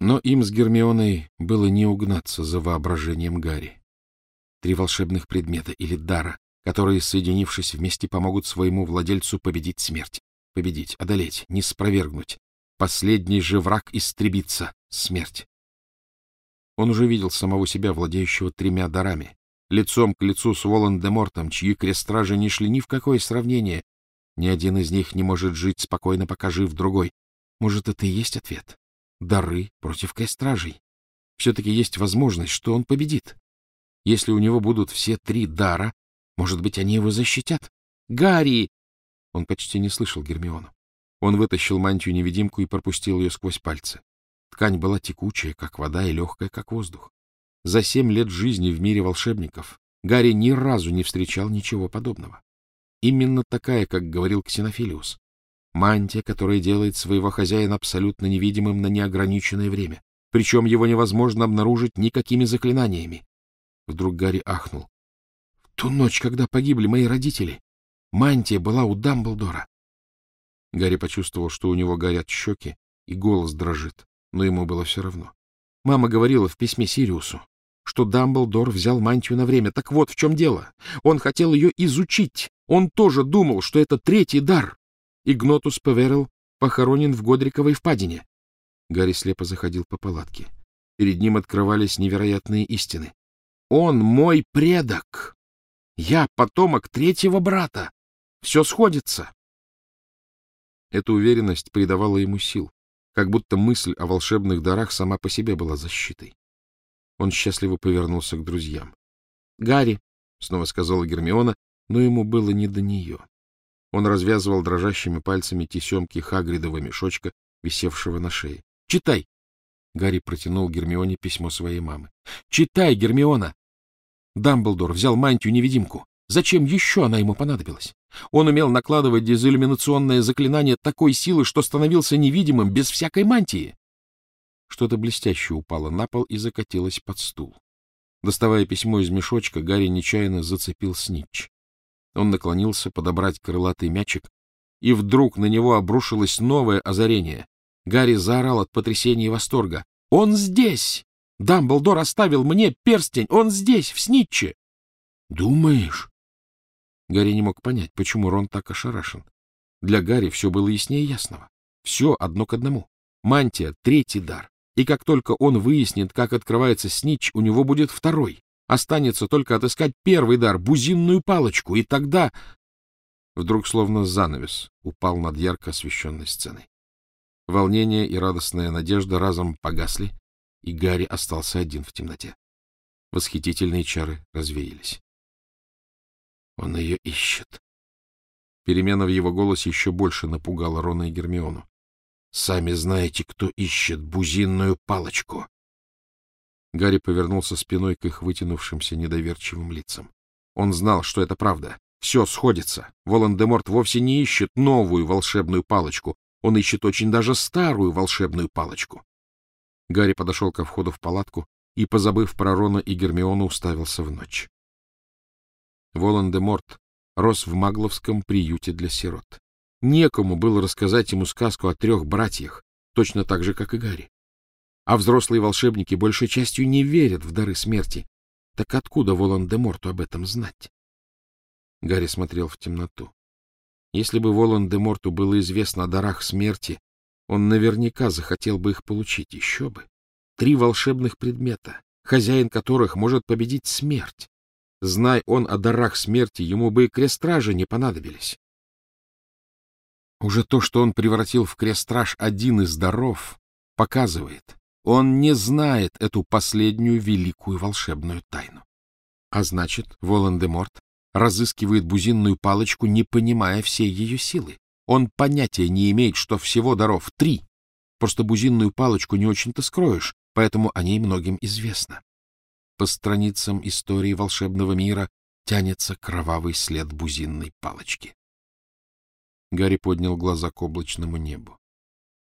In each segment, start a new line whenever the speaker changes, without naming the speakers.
Но им с Гермионой было не угнаться за воображением Гарри. Три волшебных предмета или дара, которые, соединившись вместе, помогут своему владельцу победить смерть. Победить, одолеть, не спровергнуть. Последний же враг истребится — смерть. Он уже видел самого себя, владеющего тремя дарами, лицом к лицу с Волан-де-Мортом, чьи крестражи не шли ни в какое сравнение. Ни один из них не может жить спокойно, пока жив другой. Может, это и есть ответ? Дары против крестражей. Все-таки есть возможность, что он победит. Если у него будут все три дара, может быть, они его защитят? Гарри! Он почти не слышал Гермиону. Он вытащил мантию-невидимку и пропустил ее сквозь пальцы. Ткань была текучая, как вода, и легкая, как воздух. За семь лет жизни в мире волшебников Гарри ни разу не встречал ничего подобного. Именно такая, как говорил Ксенофилиус. Мантия, которая делает своего хозяина абсолютно невидимым на неограниченное время. Причем его невозможно обнаружить никакими заклинаниями. Вдруг Гарри ахнул. В ту ночь, когда погибли мои родители, мантия была у Дамблдора. Гарри почувствовал, что у него горят щеки, и голос дрожит, но ему было все равно. Мама говорила в письме Сириусу, что Дамблдор взял мантию на время. Так вот в чем дело. Он хотел ее изучить. Он тоже думал, что это третий дар. Игнотус Певерел похоронен в Годриковой впадине. Гарри слепо заходил по палатке. Перед ним открывались невероятные истины. Он мой предок. Я потомок третьего брата. Все сходится. Эта уверенность придавала ему сил, как будто мысль о волшебных дарах сама по себе была защитой. Он счастливо повернулся к друзьям. — Гарри, — снова сказала Гермиона, но ему было не до нее. Он развязывал дрожащими пальцами тесемки Хагридова мешочка, висевшего на шее. — Читай! Гарри протянул Гермионе письмо своей мамы. — Читай, Гермиона! Дамблдор взял мантию-невидимку. Зачем еще она ему понадобилась? Он умел накладывать дезиллюминационное заклинание такой силы, что становился невидимым без всякой мантии. Что-то блестящее упало на пол и закатилось под стул. Доставая письмо из мешочка, Гарри нечаянно зацепил снитч. Он наклонился подобрать крылатый мячик, и вдруг на него обрушилось новое озарение. Гарри заорал от потрясения и восторга. — Он здесь! Дамблдор оставил мне перстень! Он здесь, в снитче! — Думаешь? Гарри не мог понять, почему Рон так ошарашен. Для Гарри все было яснее ясного. Все одно к одному. Мантия — третий дар. И как только он выяснит, как открывается снич, у него будет второй. Останется только отыскать первый дар — бузинную палочку, и тогда... Вдруг словно занавес упал над ярко освещенной сценой. Волнение и радостная надежда разом погасли, и Гарри остался один в темноте. Восхитительные чары развеялись. Он ее ищет. Перемена в его голосе еще больше напугала Рона и Гермиону. Сами знаете, кто ищет бузинную палочку. Гарри повернулся спиной к их вытянувшимся недоверчивым лицам. Он знал, что это правда. Все сходится. Волан-де-Морт вовсе не ищет новую волшебную палочку. Он ищет очень даже старую волшебную палочку. Гарри подошел ко входу в палатку и, позабыв про Рона и Гермиону, уставился в ночь. Волан-де-Морт рос в магловском приюте для сирот. Некому было рассказать ему сказку о трех братьях, точно так же, как и Гарри. А взрослые волшебники большей частью не верят в дары смерти. Так откуда Волан-де-Морту об этом знать? Гарри смотрел в темноту. Если бы Волан-де-Морту было известно о дарах смерти, он наверняка захотел бы их получить еще бы. Три волшебных предмета, хозяин которых может победить смерть. Знай он о дарах смерти, ему бы и крестражи не понадобились. Уже то, что он превратил в крестраж один из даров, показывает, он не знает эту последнюю великую волшебную тайну. А значит, Волан-де-Морт разыскивает бузинную палочку, не понимая всей ее силы. Он понятия не имеет, что всего даров три. Просто бузинную палочку не очень-то скроешь, поэтому о ней многим известно. По страницам истории волшебного мира тянется кровавый след бузинной палочки. Гарри поднял глаза к облачному небу.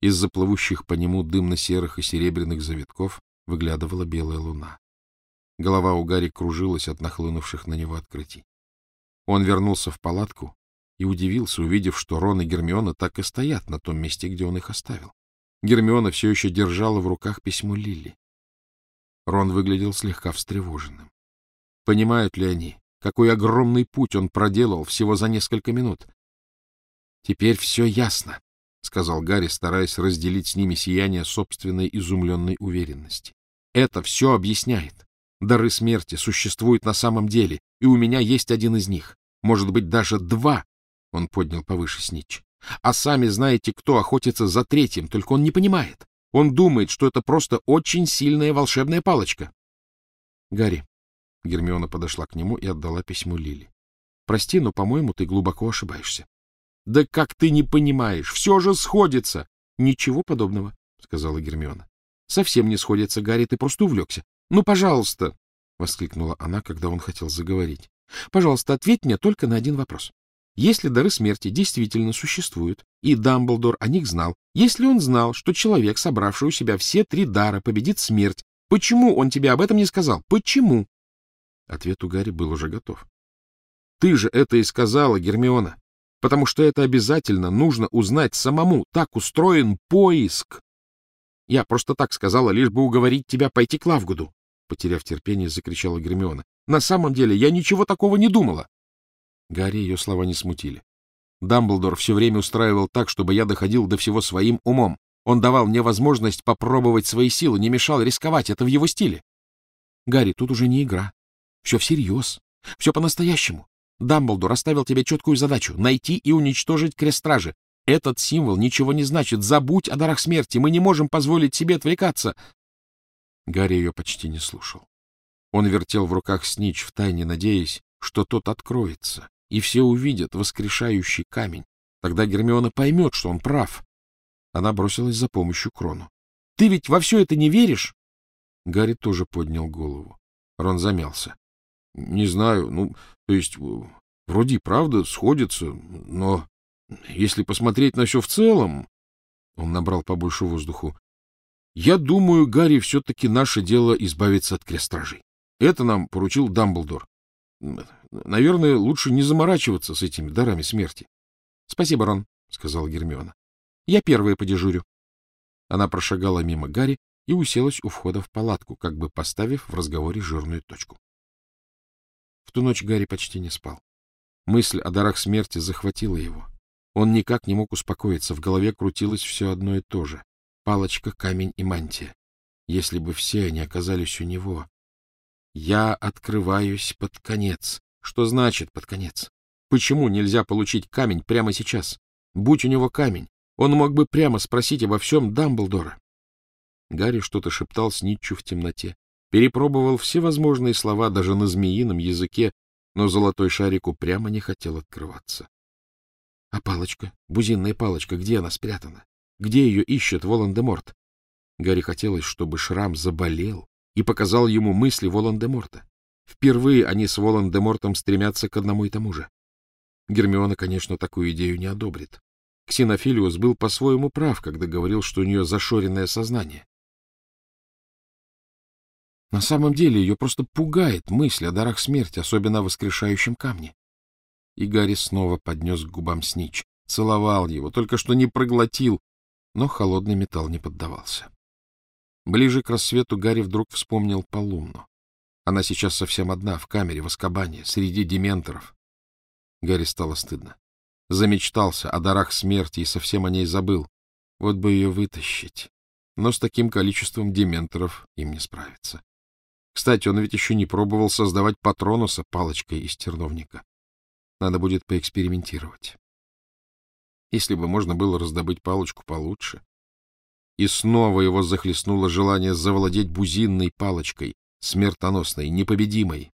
Из-за плывущих по нему дымно-серых и серебряных завитков выглядывала белая луна. Голова у Гарри кружилась от нахлынувших на него открытий. Он вернулся в палатку и удивился, увидев, что Рон и Гермиона так и стоят на том месте, где он их оставил. Гермиона все еще держала в руках письмо Лили. Рон выглядел слегка встревоженным. Понимают ли они, какой огромный путь он проделал всего за несколько минут? — Теперь все ясно, — сказал Гарри, стараясь разделить с ними сияние собственной изумленной уверенности. — Это все объясняет. Дары смерти существуют на самом деле, и у меня есть один из них. Может быть, даже два, — он поднял повыше Снич. А сами знаете, кто охотится за третьим, только он не понимает. Он думает, что это просто очень сильная волшебная палочка. — Гарри, — Гермиона подошла к нему и отдала письмо Лили. — Прости, но, по-моему, ты глубоко ошибаешься. — Да как ты не понимаешь? Все же сходится! — Ничего подобного, — сказала Гермиона. — Совсем не сходится, Гарри, ты просто увлекся. Ну, пожалуйста! — воскликнула она, когда он хотел заговорить. — Пожалуйста, ответь мне только на один вопрос. Если дары смерти действительно существуют, и Дамблдор о них знал, если он знал, что человек, собравший у себя все три дара, победит смерть, почему он тебе об этом не сказал? Почему? Ответ у Гарри был уже готов. — Ты же это и сказала, Гермиона, потому что это обязательно нужно узнать самому. Так устроен поиск. Я просто так сказала, лишь бы уговорить тебя пойти к Лавгуду. Потеряв терпение, закричала Гермиона. — На самом деле я ничего такого не думала. Гарри ее слова не смутили. Дамблдор все время устраивал так, чтобы я доходил до всего своим умом. Он давал мне возможность попробовать свои силы, не мешал рисковать. Это в его стиле. Гарри, тут уже не игра. Все всерьез. Все по-настоящему. Дамблдор оставил тебе четкую задачу — найти и уничтожить крест-стражи. Этот символ ничего не значит. Забудь о дарах смерти. Мы не можем позволить себе отвлекаться. Гарри ее почти не слушал. Он вертел в руках Снич, втайне надеясь, что тот откроется, и все увидят воскрешающий камень. Тогда Гермиона поймет, что он прав. Она бросилась за помощью Крону. — Ты ведь во все это не веришь? Гарри тоже поднял голову. Рон замялся. — Не знаю, ну, то есть, вроде правда сходится, но если посмотреть на все в целом... Он набрал побольше воздуху. Я думаю, Гарри, все-таки наше дело избавиться от крестражей. Это нам поручил Дамблдор. Наверное, лучше не заморачиваться с этими дарами смерти. — Спасибо, Рон, — сказала Гермиона. — Я первая подежурю. Она прошагала мимо Гарри и уселась у входа в палатку, как бы поставив в разговоре жирную точку. Ту ночь Гарри почти не спал. Мысль о дарах смерти захватила его. Он никак не мог успокоиться, в голове крутилось все одно и то же. Палочка, камень и мантия. Если бы все они оказались у него. Я открываюсь под конец. Что значит под конец? Почему нельзя получить камень прямо сейчас? Будь у него камень, он мог бы прямо спросить обо всем Дамблдора. Гарри что-то шептал Снитчу в темноте. Перепробовал все возможные слова даже на змеином языке, но золотой шарик упрямо не хотел открываться. — А палочка, бузинная палочка, где она спрятана? Где ее ищет Волан-де-Морт? Гарри хотелось, чтобы шрам заболел и показал ему мысли Волан-де-Морта. Впервые они с Волан-де-Мортом стремятся к одному и тому же. Гермиона, конечно, такую идею не одобрит. Ксенофилиус был по-своему прав, когда говорил, что у нее зашоренное сознание. На самом деле ее просто пугает мысль о дарах смерти, особенно о воскрешающем камне. И Гарри снова поднес к губам снич, целовал его, только что не проглотил, но холодный металл не поддавался. Ближе к рассвету Гарри вдруг вспомнил Полумну. Она сейчас совсем одна, в камере, в Аскабане, среди дементоров. Гарри стало стыдно. Замечтался о дарах смерти и совсем о ней забыл. Вот бы ее вытащить. Но с таким количеством дементоров им не справиться. Кстати, он ведь еще не пробовал создавать патронуса палочкой из терновника. Надо будет поэкспериментировать. Если бы можно было раздобыть палочку получше. И снова его захлестнуло желание завладеть бузинной палочкой, смертоносной, непобедимой.